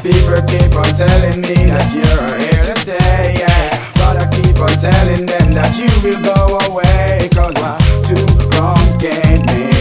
people keep on telling me that you're here to stay, yeah. But I keep on telling them that you will go away. Cause why two wrongs can't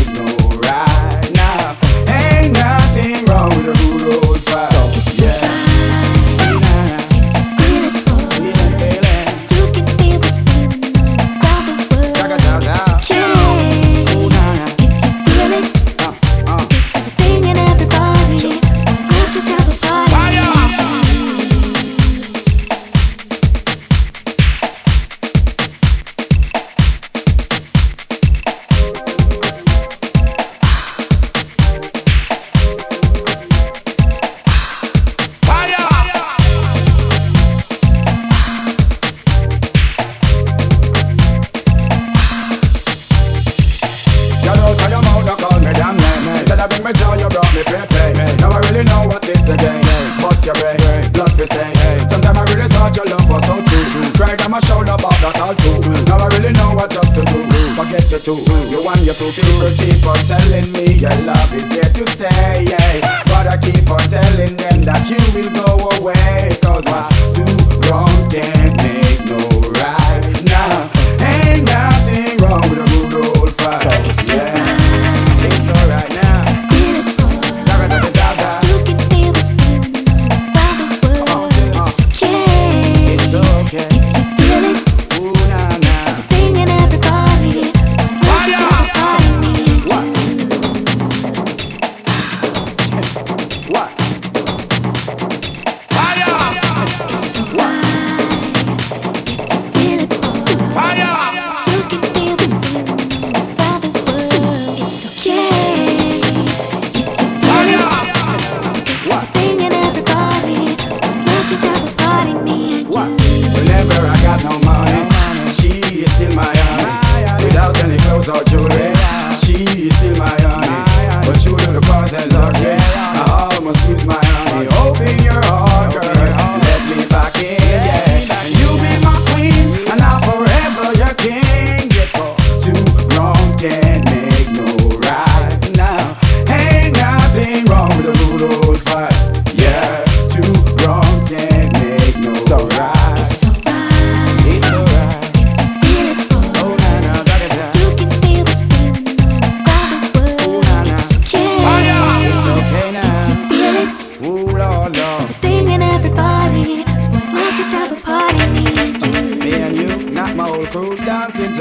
You two people keep on telling me your love is here to stay. Yeah. But I keep on telling them that you will go away. Cause my two wrongs can't make no right. Now ain't nothing wrong with a good old fight. yeah. It's alright now. Zaga, zaga, zaga. It's okay.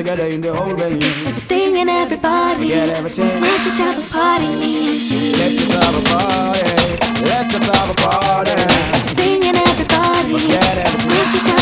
Together in the whole venue. Everything and everybody. Forget everything. Let's just have a party, me and you. Let's just have a party. Let's just have a party. Everything and everybody. Forget everything. Let's just have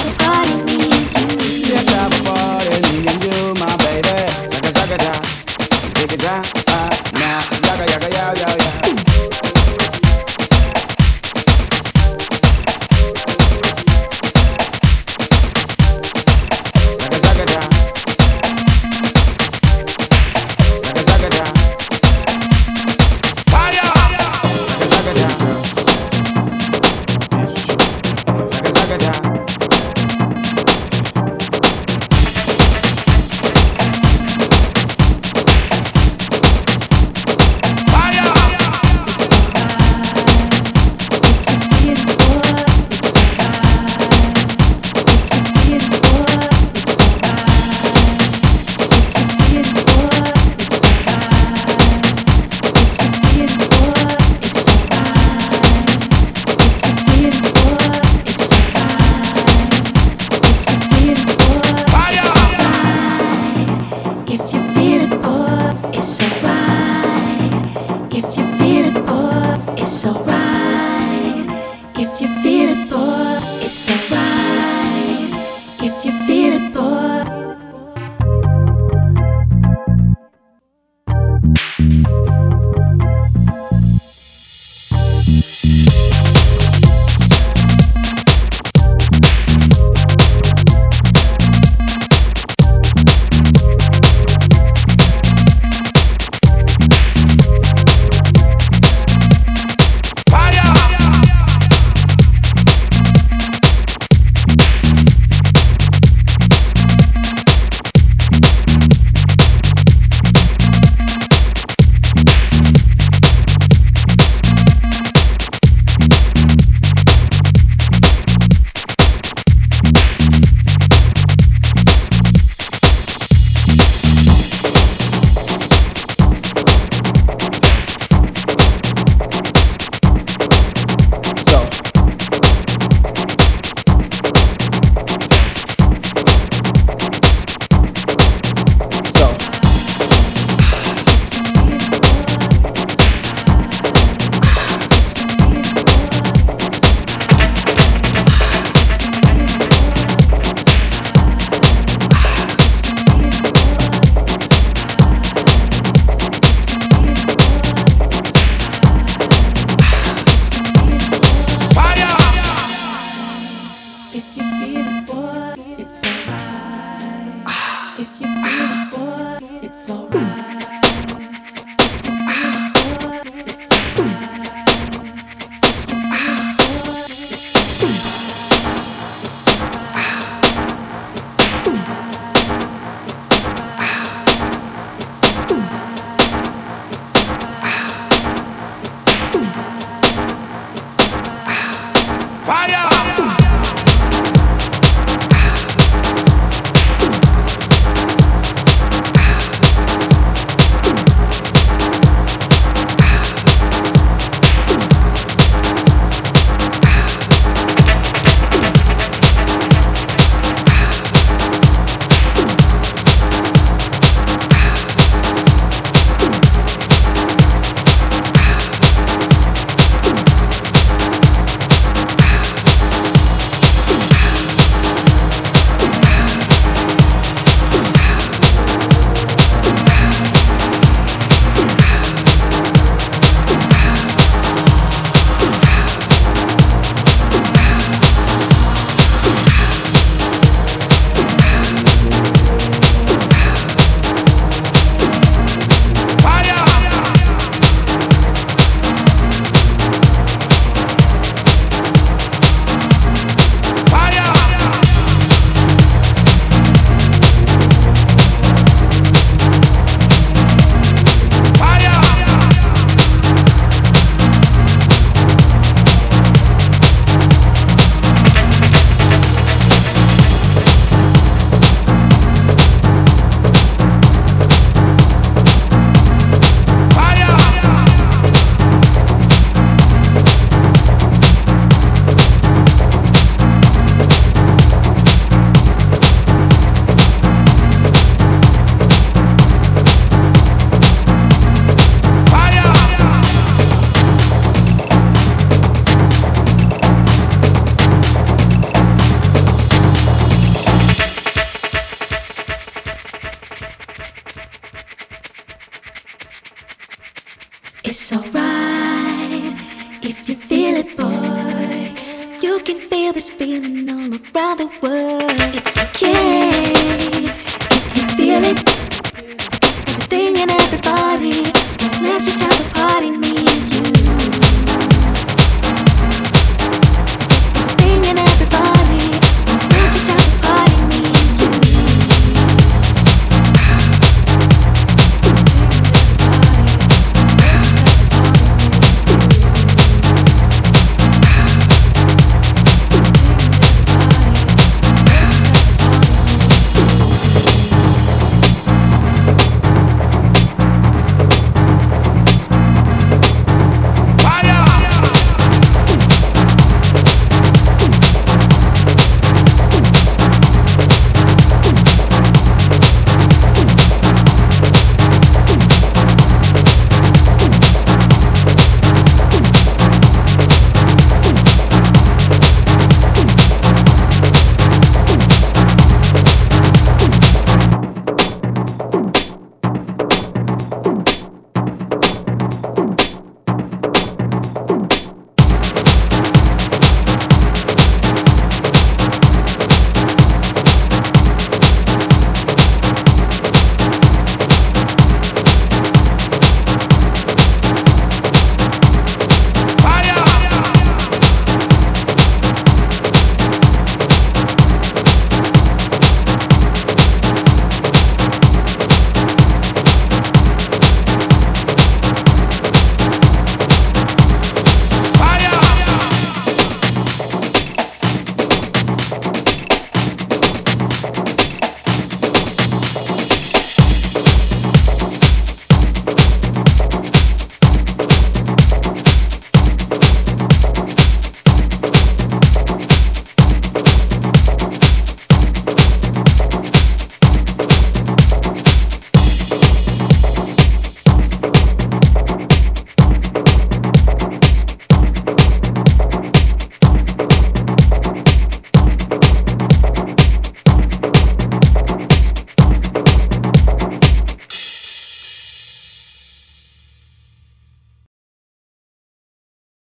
if you feel